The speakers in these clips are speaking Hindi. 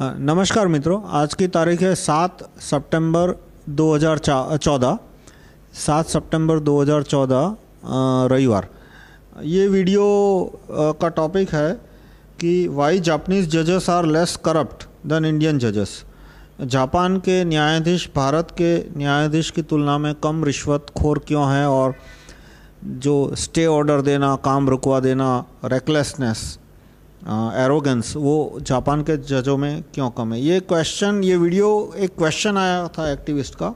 नमस्कार मित्रों, आज की तारीख है सात सितंबर 2014 सात सितंबर 2014 रविवार। ये वीडियो का टॉपिक है कि वाई जापानीज जजेस are less corrupt then Indian जजेस जापान के न्यायाधीश, भारत के न्यायाधीश की तुलना में कम रिश्वत खोर क्यों हैं और जो स्टे ऑर्डर देना, काम रुकवा देना रेकलेसनेस एरोगेंस वो जापान के जजों में क्यों कम है? ये क्वेश्चन ये वीडियो एक क्वेश्चन आया था एक्टिविस्ट का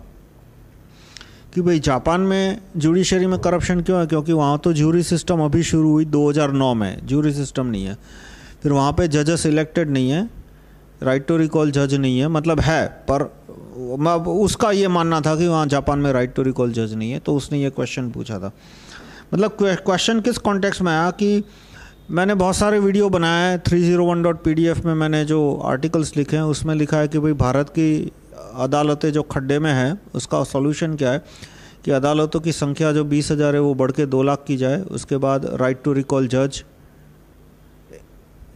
कि भाई जापान में जुडिशरी में करप्शन क्यों है? क्योंकि वहाँ तो जूरी सिस्टम अभी शुरू हुई 2009 में। जूरी सिस्टम नहीं है। फिर वहाँ पे जजेस इलेक्टेड नहीं है। राइट टू रिकॉल जज नहीं है। मतलब है, पर मैं उसका ये मानना था कि वहाँ जापान में राइट टू रिकॉल जज नहीं है तो उसने ये क्वेश्चन पूछा था। मतलब क्वेश्चन किस कॉन्टेक्स्ट में आया कि मैंने बहुत सारे वीडियो बनाए हैं। Three zero one dot P D F में मैंने जो आर्टिकल्स लिखे हैं, उसमें लिखा है कि भाई भारत की अदालतें जो खड्डे में हैं, उसका सॉल्यूशन क्या है? कि अदालतों की संख्या जो बीस हज़ार है, वो बढ़ के दो लाख की जाए। उसके बाद राइट टू रिकॉल जज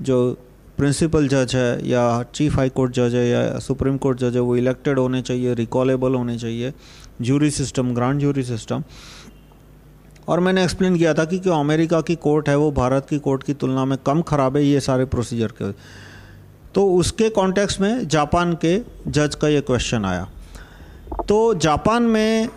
जो प्रिंसिपल जज है या चीफ हाई कोर्ट जज है या सुप्रीम कोर्ट जज है, वो इलेक्टेड होने चाहिए रिकॉलेबल होने चाहिए। Jury system grand jury system और मैंने एक्सप्लेन किया था कि क्यों अमेरिका की कोर्ट है, वो भारत की कोर्ट की तुलना में कम ख़राब है, ये सारे प्रोसीजर के तो उसके कॉन्टेक्स्ट में जापान के जज का ये क्वेश्चन आया। तो जापान में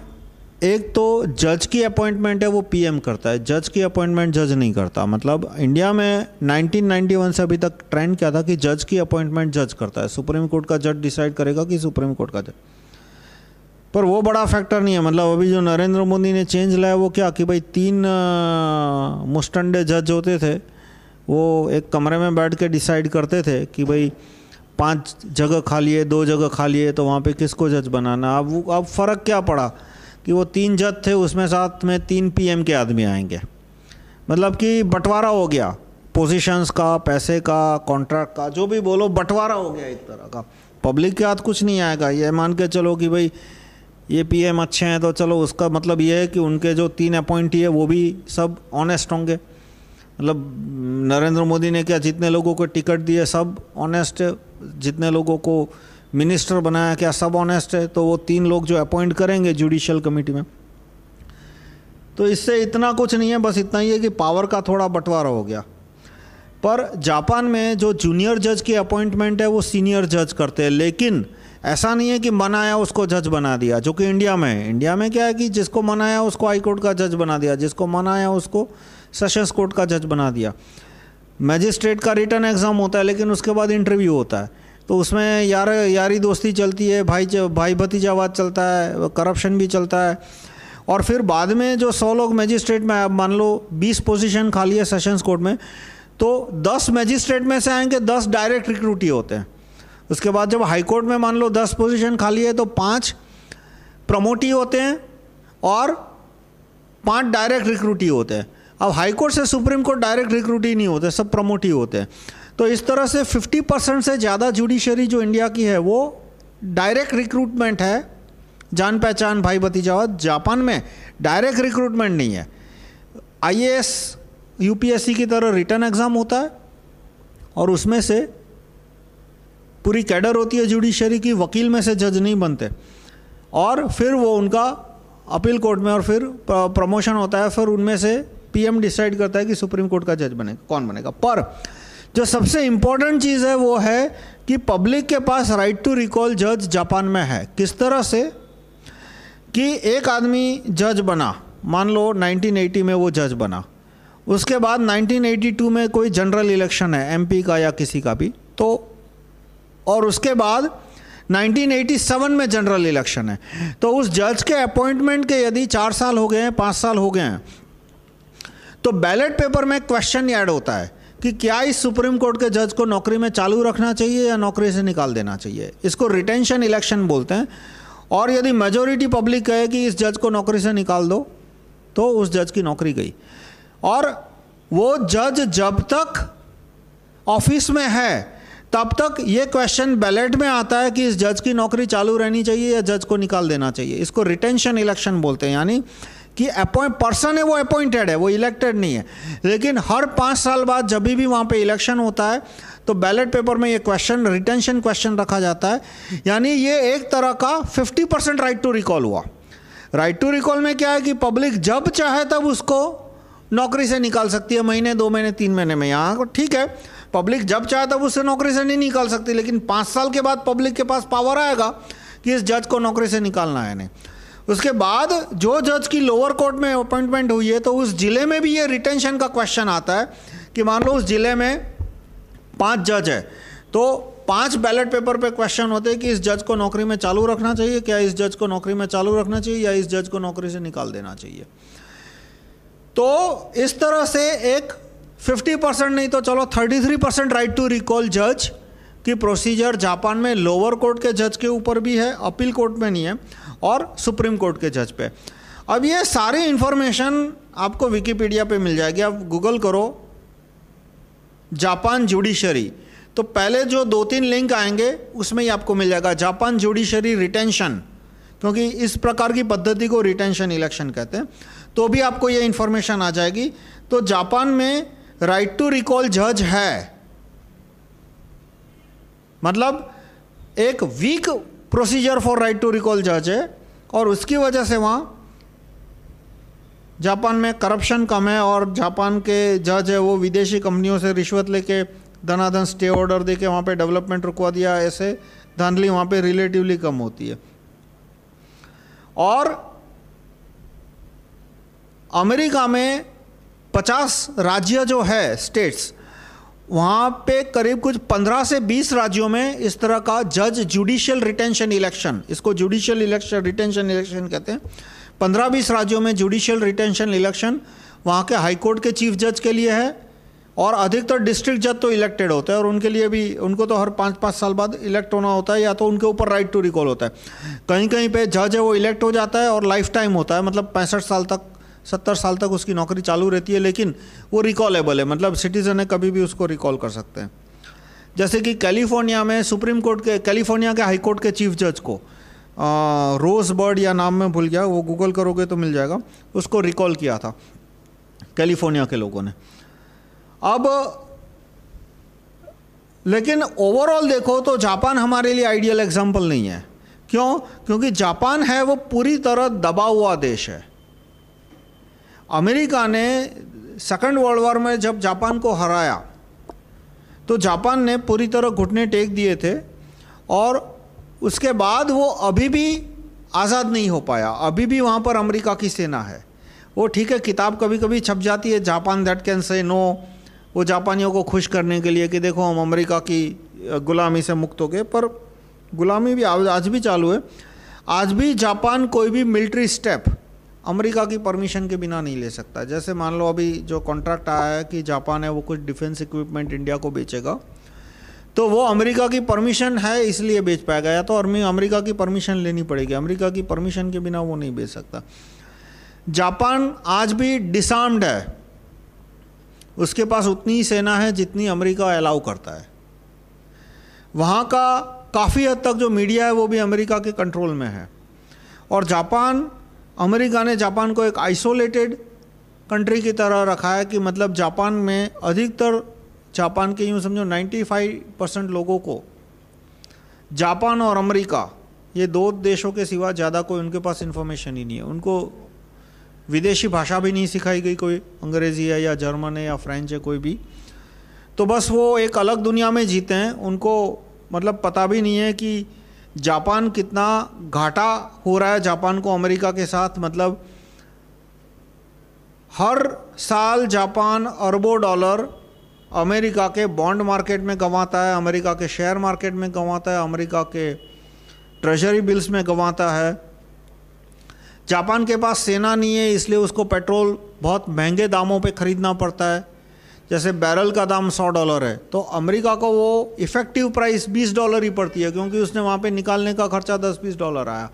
एक तो जज की अपॉइंटमेंट है, वो पीएम करता है जज की अपॉइंटमेंट जज नहीं करता। मतलब इंडिया में 1991 से अभी तक ट्रेंड क्या था कि जज की अपॉइंटमेंट जज करता है। सुप्रीम कोर्ट का जज डिसाइड करेगा कि सुप्रीम कोर्ट का जज पर वो बड़ा फैक्टर नहीं है। मतलब अभी जो नरेंद्र मोदी ने चेंज लाया, वो क्या कि भाई तीन मुस्टंडे जज होते थे, वो एक कमरे में बैठ के डिसाइड करते थे कि भाई पाँच जगह खाली है दो जगह खाली है तो वहाँ पे किसको जज बनाना? अब अब फ़र्क क्या पड़ा कि वो तीन जज थे, उसमें साथ में तीन पीएम के आदमी आएँगे। मतलब कि बंटवारा हो गया। पोजीशंस का, पैसे का कॉन्ट्रैक्ट का, जो भी बोलो, बंटवारा हो गया एक तरह का। पब्लिक के हाथ कुछ नहीं आएगा। ये मान के चलो कि भाई ये पीएम अच्छे हैं तो चलो उसका मतलब ये है कि उनके जो तीन अपॉइंटी है, वो भी सब ऑनेस्ट होंगे। मतलब नरेंद्र मोदी ने क्या जितने लोगों को टिकट दिए, सब ऑनेस्ट है जितने लोगों को मिनिस्टर बनाया क्या सब ऑनेस्ट है तो वो तीन लोग जो अपॉइंट करेंगे जुडिशियल कमेटी में। तो इससे इतना कुछ नहीं है, बस इतना ही है कि पावर का थोड़ा बंटवारा हो गया। पर जापान में जो जूनियर जज की अपॉइंटमेंट है, वो सीनियर जज करते हैं, लेकिन ऐसा नहीं है कि मनाया उसको जज बना दिया, जो कि इंडिया में है। इंडिया में क्या है कि जिसको मनाया उसको हाई कोर्ट का जज बना दिया, जिसको मनाया उसको सेशंस कोर्ट का जज बना दिया। मैजिस्ट्रेट का रिटर्न एग्ज़ाम होता है, लेकिन उसके बाद इंटरव्यू होता है। तो उसमें यार, यारी दोस्ती चलती है, भाई भाई भतीजावाद चलता है, करप्शन भी चलता है। और फिर बाद में जो सौ लोग मैजिस्ट्रेट में मान लो बीस पोजीशन खाली है सेशंस कोर्ट में तो दस मैजिस्ट्रेट में से आएँगे, दस डायरेक्ट रिक्रूटी होते हैं। उसके बाद जब हाई कोर्ट में मान लो दस पोजीशन खाली है तो पाँच प्रमोटी होते हैं और पाँच डायरेक्ट रिक्रूटी होते हैं। अब हाई कोर्ट से सुप्रीम कोर्ट डायरेक्ट रिक्रूटी नहीं होते, सब प्रमोटी होते हैं। तो इस तरह से 50 परसेंट से ज़्यादा जुडिशरी जो इंडिया की है, वो डायरेक्ट रिक्रूटमेंट है। जान पहचान भाई भतीजा जापान में डायरेक्ट रिक्रूटमेंट नहीं है। आईएएस यूपीएससी की तरह रिटर्न एग्ज़ाम होता है और उसमें से पूरी कैडर होती है जुडिशरी की, वकील में से जज नहीं बनते। और फिर वो उनका अपील कोर्ट में और फिर प्रमोशन होता है, फिर उनमें से पीएम डिसाइड करता है कि सुप्रीम कोर्ट का जज बनेगा, कौन बनेगा। पर जो सबसे इंपॉर्टेंट चीज़ है वो है कि पब्लिक के पास राइट टू रिकॉल जज जापान में है। किस तरह से? कि एक आदमी जज बना, मान लो 1980 में वो जज बना, उसके बाद 1982 में कोई जनरल इलेक्शन है एमपी का या किसी का भी तो और उसके बाद 1987 में जनरल इलेक्शन है। तो उस जज के अपॉइंटमेंट के यदि चार साल हो गए हैं, पाँच साल हो गए हैं तो बैलेट पेपर में क्वेश्चन ऐड होता है कि क्या इस सुप्रीम कोर्ट के जज को नौकरी में चालू रखना चाहिए या नौकरी से निकाल देना चाहिए? इसको रिटेंशन इलेक्शन बोलते हैं। और यदि मेजोरिटी पब्लिक कहे कि इस जज को नौकरी से निकाल दो तो उस जज की नौकरी गई। और वो जज जब तक ऑफ़िस में है तब तक ये क्वेश्चन बैलेट में आता है कि इस जज की नौकरी चालू रहनी चाहिए या जज को निकाल देना चाहिए। इसको रिटेंशन इलेक्शन बोलते हैं, यानी कि अपॉइंट पर्सन है, वो अपॉइंटेड है, वो इलेक्टेड नहीं है। लेकिन हर पाँच साल बाद जब भी वहाँ पे इलेक्शन होता है तो बैलेट पेपर में ये क्वेश्चन रिटेंशन क्वेश्चन रखा जाता है। यानी ये एक तरह का 50 परसेंट राइट टू रिकॉल हुआ। राइट टू रिकॉल में क्या है कि पब्लिक जब चाहे तब उसको नौकरी से निकाल सकती है, महीने, दो महीने, तीन महीने में। यहाँ ठीक है। पब्लिक जब चाहे तब उससे नौकरी से नहीं निकाल सकती, लेकिन पाँच साल के बाद पब्लिक के पास पावर आएगा कि इस जज को नौकरी से निकालना है नहीं। उसके बाद जो जज की लोअर कोर्ट में अपॉइंटमेंट हुई है तो उस ज़िले में भी ये रिटेंशन का क्वेश्चन आता है कि मान लो उस ज़िले में पाँच जज है तो पाँच बैलेट पेपर पे क्वेश्चन होते हैं कि इस जज को नौकरी में चालू रखना चाहिए, क्या इस जज को नौकरी में चालू रखना चाहिए या इस जज को नौकरी से निकाल देना चाहिए। तो इस तरह से एक 50 परसेंट नहीं तो चलो 33 परसेंट राइट टू रिकॉल जज की प्रोसीजर जापान में लोअर कोर्ट के जज के ऊपर भी है अपील कोर्ट में नहीं है, और सुप्रीम कोर्ट के जज पे। अब ये सारी इंफॉर्मेशन आपको विकीपीडिया पे मिल जाएगी। आप गूगल करो, जापान जुडिशरी तो पहले जो दो तीन लिंक आएँगे, उसमें ही आपको मिल जाएगा। जापान जुडिशरी रिटेंशन क्योंकि इस प्रकार की पद्धति को रिटेंशन इलेक्शन कहते हैं। तो भी आपको ये इन्फॉर्मेशन आ जाएगी। तो जापान में राइट टू रिकॉल जज है। मतलब एक weak procedure for right to recall जज है, और उसकी वजह से वहाँ जापान में करप्शन कम है, और जापान के जज है, वो विदेशी कंपनियों से रिश्वत लेके धनाधन स्टे ऑर्डर दे के वहाँ पे डेवलपमेंट रुकवा दिया, ऐसे धांधली वहाँ पे रिलेटिवली कम होती है। और अमेरिका में 50 राज्य जो है स्टेट्स वहाँ पे करीब कुछ 15 से 20 राज्यों में इस तरह का जज जुडिशियल रिटेंशन इलेक्शन इसको जुडिशियल इलेक्शन रिटेंशन इलेक्शन कहते हैं। 15-20 राज्यों में जुडिशियल रिटेंशन इलेक्शन वहाँ के हाई कोर्ट के चीफ जज के लिए है, और अधिकतर डिस्ट्रिक्ट जज तो इलेक्टेड होते हैं, और उनके लिए भी, उनको तो हर पाँच पाँच साल बाद इलेक्ट होना होता है, या तो उनके ऊपर राइट टू रिकॉल होता है। कहीं कहीं पे जज है, वो इलेक्ट हो जाता है, और लाइफ टाइम होता है मतलब पैंसठ साल तक सत्तर साल तक उसकी नौकरी चालू रहती है, लेकिन वो रिकॉलेबल है। मतलब सिटीज़न है, कभी भी उसको रिकॉल कर सकते हैं। जैसे कि कैलिफ़ोर्निया में सुप्रीम कोर्ट के कैलिफ़ोर्निया के हाई कोर्ट के चीफ जज को रोज बर्ड या नाम में भूल गया, वो गूगल करोगे तो मिल जाएगा। उसको रिकॉल किया था कैलिफ़ोर्निया के लोगों ने। अब, लेकिन ओवरऑल देखो तो जापान हमारे लिए आइडियल एग्ज़ाम्पल नहीं है। क्यों? क्योंकि जापान है, वो पूरी तरह दबा हुआ देश है। अमेरिका ने सेकंड वर्ल्ड वॉर में जब जापान को हराया तो जापान ने पूरी तरह घुटने टेक दिए थे और उसके बाद वो अभी भी आज़ाद नहीं हो पाया। अभी भी वहाँ पर अमेरिका की सेना है। वो ठीक है, किताब कभी कभी छप जाती है, Japan that can say no. वो जापानियों को खुश करने के लिए कि देखो, हम अमेरिका की गुलामी से मुक्त हो गए, पर गुलामी भी आज भी चालू है। आज भी जापान कोई भी मिलिट्री स्टेप अमेरिका की परमिशन के बिना नहीं ले सकता। जैसे मान लो अभी जो कॉन्ट्रैक्ट आया है कि जापान है, वो कुछ डिफेंस इक्विपमेंट इंडिया को बेचेगा तो वो अमेरिका की परमिशन है, इसलिए बेच पाएगा। या तो अमेरिका की परमिशन लेनी पड़ेगी। अमेरिका की परमिशन के बिना वो नहीं बेच सकता। जापान आज भी डिसार्म्ड है। उसके पास उतनी ही सेना है जितनी अमेरिका अलाउ करता है। वहाँ का काफ़ी हद तक जो मीडिया है, वो भी अमेरिका के कंट्रोल में है। और जापान अमेरिका ने जापान को एक आइसोलेटेड कंट्री की तरह रखा है कि मतलब जापान में अधिकतर, जापान के यूँ समझो 95 परसेंट लोगों को जापान और अमेरिका, ये दो देशों के सिवा ज़्यादा कोई उनके पास इन्फॉर्मेशन ही नहीं है। उनको विदेशी भाषा भी नहीं सिखाई गई, कोई अंग्रेज़ी है या जर्मन है या फ्रेंच है, कोई भी। तो बस वो एक अलग दुनिया में जीते हैं, उनको मतलब पता भी नहीं है कि जापान कितना घाटा हो रहा है जापान को अमेरिका के साथ मतलब हर साल जापान अरबों डॉलर अमेरिका के बॉन्ड मार्केट में गंवाता है, अमेरिका के शेयर मार्केट में गंवाता है, अमेरिका के ट्रेजरी बिल्स में गंवाता है। जापान के पास सेना नहीं है, इसलिए उसको पेट्रोल बहुत महँगे दामों पे ख़रीदना पड़ता है। जैसे बैरल का दाम सौ डॉलर है तो अमेरिका को वो इफ़ेक्टिव प्राइस बीस डॉलर ही पड़ती है, क्योंकि उसने वहाँ पे निकालने का खर्चा दस बीस डॉलर आया।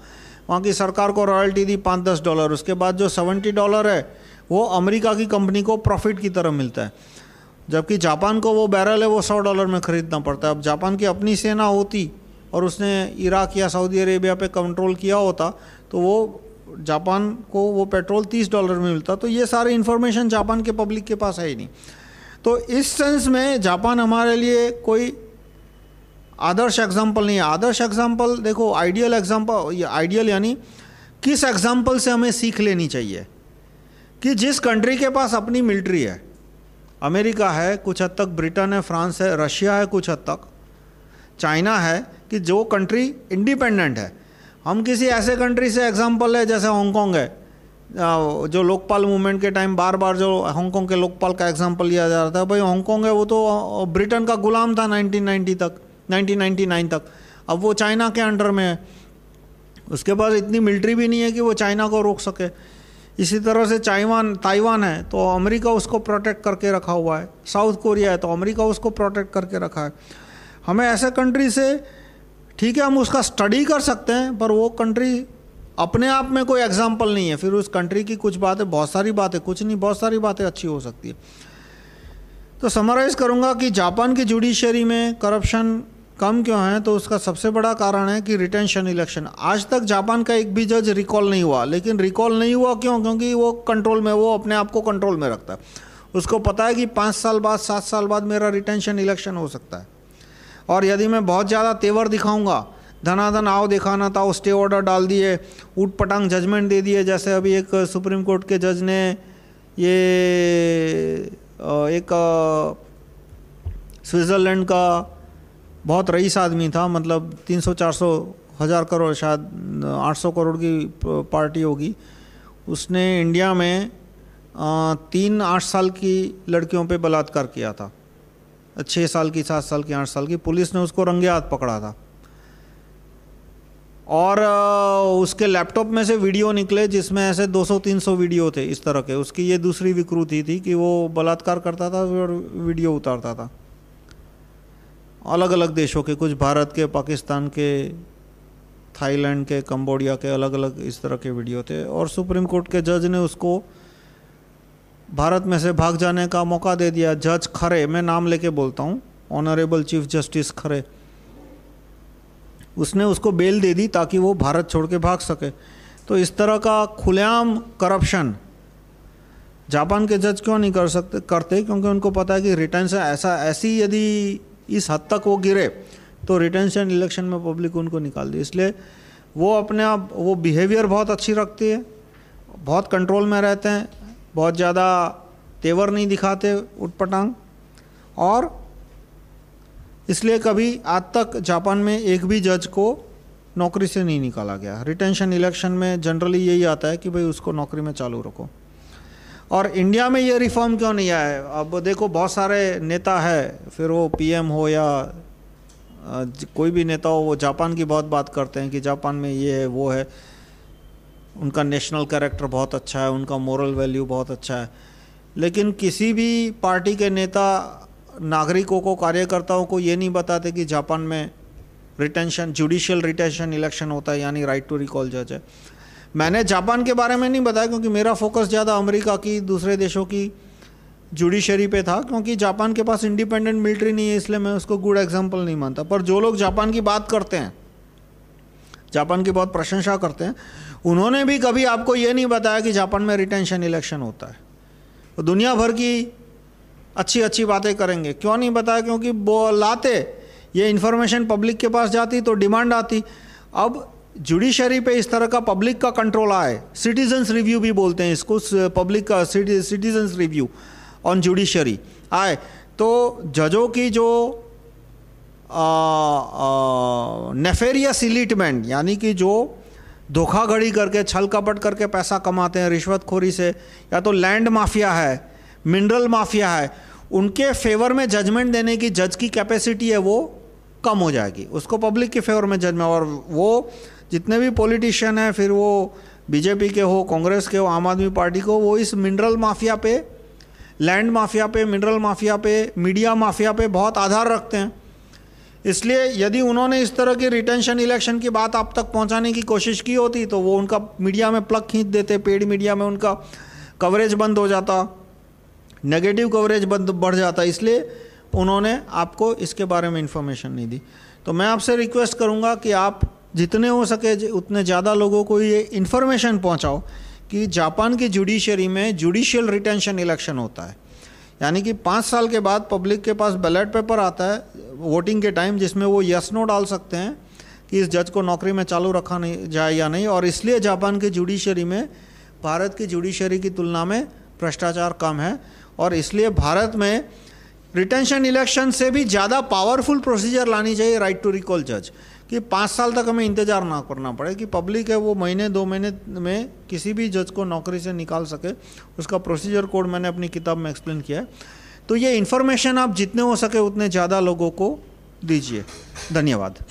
वहाँ की सरकार को रॉयल्टी दी पाँच दस डॉलर, उसके बाद जो सेवेंटी डॉलर है, वो अमेरिका की कंपनी को प्रॉफिट की तरह मिलता है। जबकि जापान को वो बैरल है, वो सौ डॉलर में ख़रीदना पड़ता है। अब जापान की अपनी सेना होती और उसने इराक या सऊदी अरेबिया पे कंट्रोल किया होता तो वो जापान को वो पेट्रोल तीस डॉलर में मिलता तो ये सारी इन्फॉर्मेशन जापान के पब्लिक के पास है ही नहीं। तो इस सेंस में जापान हमारे लिए कोई आदर्श एग्ज़ाम्पल नहीं है। आदर्श एग्ज़ाम्पल देखो आइडियल एग्ज़ाम्पल आइडियल यानी किस एग्ज़ाम्पल से हमें सीख लेनी चाहिए? कि जिस कंट्री के पास अपनी मिलिट्री है, अमेरिका है, कुछ हद तक, ब्रिटेन है, फ्रांस है, रशिया है, कुछ हद तक, चाइना है, कि जो कंट्री इंडिपेंडेंट है। हम किसी ऐसे कंट्री से एग्ज़ाम्पल है जैसे हांगकांग है। जो लोकपाल मूवमेंट के टाइम बार बार जो हांगकांग के लोकपाल का एग्ज़ाम्पल लिया जा रहा था, भाई हांगकांग है वो तो ब्रिटेन का गुलाम था 1990 तक 1999 तक। अब वो चाइना के अंडर में है। उसके पास इतनी मिलिट्री भी नहीं है कि वो चाइना को रोक सके। इसी तरह से चाइवान ताइवान है तो अमेरिका उसको प्रोटेक्ट करके रखा हुआ है। साउथ कोरिया है तो अमेरिका उसको प्रोटेक्ट करके रखा है। हमें ऐसे कंट्री से, ठीक है, हम उसका स्टडी कर सकते हैं, पर वो कंट्री अपने आप में कोई एग्ज़ाम्पल नहीं है। फिर उस कंट्री की कुछ बातें, बहुत सारी बातें, कुछ नहीं, बहुत सारी बातें अच्छी हो सकती है। तो समराइज़ करूँगा कि जापान की जुडिशरी में करप्शन कम क्यों है तो उसका सबसे बड़ा कारण है कि रिटेंशन इलेक्शन आज तक जापान का एक भी जज रिकॉल नहीं हुआ, लेकिन रिकॉल नहीं हुआ क्यों? क्योंकि वो कंट्रोल में, वो अपने आप को कंट्रोल में रखता है। उसको पता है कि पाँच साल बाद, सात साल बाद मेरा रिटेंशन इलेक्शन हो सकता है। और यदि मैं बहुत ज़्यादा तेवर दिखाऊँगा धनाधन आओ दिखाना था स्टे ऑर्डर डाल दिए, ऊट पटांग जजमेंट दे दिए, जैसे अभी एक सुप्रीम कोर्ट के जज ने ये एक स्विट्ज़रलैंड का बहुत रईस आदमी था मतलब 300-400 हज़ार करोड़, शायद 800 करोड़ की पार्टी होगी। उसने इंडिया में तीन आठ साल की लड़कियों पे बलात्कार किया था। छः साल की, सात साल की, आठ साल की। पुलिस ने उसको रंगे हाथ पकड़ा था। और उसके लैपटॉप में से वीडियो निकले जिसमें ऐसे 200-300 वीडियो थे इस तरह के। उसकी ये दूसरी विकृति थी कि वो बलात्कार करता था और वीडियो उतारता था। अलग अलग देशों के, कुछ भारत के, पाकिस्तान के, थाईलैंड के, कंबोडिया के अलग अलग इस तरह के वीडियो थे और सुप्रीम कोर्ट के जज ने उसको भारत में से भाग जाने का मौका दे दिया। जज खरे, मैं नाम लेके बोलता हूँ, ऑनरेबल चीफ जस्टिस खरे। उसने उसको बेल दे दी ताकि वो भारत छोड़ के भाग सके। तो इस तरह का खुलेआम करप्शन जापान के जज क्यों नहीं कर सकते, करते? क्योंकि उनको पता है कि रिटर्न से ऐसा, ऐसी यदि इस हद तक वो गिरे तो रिटेंशन इलेक्शन में पब्लिक उनको निकाल दी। इसलिए वो अपने आप, वो बिहेवियर बहुत अच्छी रखती है, बहुत कंट्रोल में रहते हैं, बहुत ज़्यादा तेवर नहीं दिखाते उटपटांग। और इसलिए कभी आज तक जापान में एक भी जज को नौकरी से नहीं निकाला गया। रिटेंशन इलेक्शन में जनरली यही आता है कि भाई उसको नौकरी में चालू रखो। और इंडिया में ये रिफॉर्म क्यों नहीं आया अब देखो, बहुत सारे नेता है, फिर वो पीएम हो या कोई भी नेता हो, वो जापान की बहुत बात करते हैं कि जापान में ये है, वो है। उनका नेशनल कैरेक्टर बहुत अच्छा है, उनका मॉरल वैल्यू बहुत अच्छा है। लेकिन किसी भी पार्टी के नेता नागरिकों को, कार्यकर्ताओं को ये नहीं बताते कि जापान में रिटेंशन जुडिशियल रिटेंशन इलेक्शन होता है, यानी राइट टू रिकॉल जज है। मैंने जापान के बारे में नहीं बताया, क्योंकि मेरा फोकस ज़्यादा अमेरिका की, दूसरे देशों की जुडिशरी पे था, क्योंकि जापान के पास इंडिपेंडेंट मिलिट्री नहीं है, इसलिए मैं उसको गुड एग्ज़ाम्पल नहीं मानता। पर जो लोग जापान की बात करते हैं, जापान की बहुत प्रशंसा करते हैं, उन्होंने भी कभी आपको ये नहीं बताया कि जापान में रिटेंशन इलेक्शन होता है। दुनिया भर की अच्छी अच्छी बातें करेंगे। क्यों नहीं बताया? क्योंकि वो लाते, ये इन्फॉर्मेशन पब्लिक के पास जाती तो डिमांड आती। अब जुडिशरी पे इस तरह का पब्लिक का कंट्रोल आए। सिटीजन्स रिव्यू भी बोलते हैं इसको पब्लिक का सिटीजन्स रिव्यू ऑन जुडिशरी आए। तो जजों की जो नेफेरियस इलिटमेंट यानी कि जो धोखाधड़ी करके छल कपट करके पैसा कमाते हैं, रिश्वतखोरी से, या तो लैंड माफिया है मिनरल माफिया है, उनके फेवर में जजमेंट देने की जज की कैपेसिटी है, वो कम हो जाएगी। उसको पब्लिक के फेवर में जजमेंट और वो जितने भी पॉलिटिशियन हैं, फिर वो बीजेपी के हो, कांग्रेस के हो, आम आदमी पार्टी को, वो इस मिनरल माफिया पे लैंड माफिया पे मिनरल माफिया पे मीडिया माफिया पे बहुत आधार रखते हैं। इसलिए यदि उन्होंने इस तरह की रिटेंशन इलेक्शन की बात आप तक पहुँचाने की कोशिश की होती तो वो उनका मीडिया में प्लग खींच देते पेड मीडिया में उनका कवरेज बंद हो जाता। नेगेटिव कवरेज बढ़ जाता है, इसलिए उन्होंने आपको इसके बारे में इन्फॉर्मेशन नहीं दी। तो मैं आपसे रिक्वेस्ट करूँगा कि आप जितने हो सके उतने ज़्यादा लोगों को ये इन्फॉर्मेशन पहुंचाओ कि जापान की जुडिशरी में जुडिशियल रिटेंशन इलेक्शन होता है। यानी कि पाँच साल के बाद पब्लिक के पास बैलेट पेपर आता है वोटिंग के टाइम जिसमें वो यस नो डाल सकते हैं कि इस जज को नौकरी में चालू रखा नहीं, जाए या नहीं। और इसलिए जापान की जुडिशरी में, भारत की जुडिशरी की तुलना में भ्रष्टाचार कम है। और इसलिए भारत में रिटेंशन इलेक्शन से भी ज़्यादा पावरफुल प्रोसीजर लानी चाहिए राइट टू रिकॉल जज कि पाँच साल तक हमें इंतज़ार ना करना पड़े कि पब्लिक है वो महीने, दो महीने में किसी भी जज को नौकरी से निकाल सके। उसका प्रोसीजर कोड मैंने अपनी किताब में एक्सप्लेन किया है। तो ये इन्फॉर्मेशन आप जितने हो सके उतने ज़्यादा लोगों को दीजिए। धन्यवाद।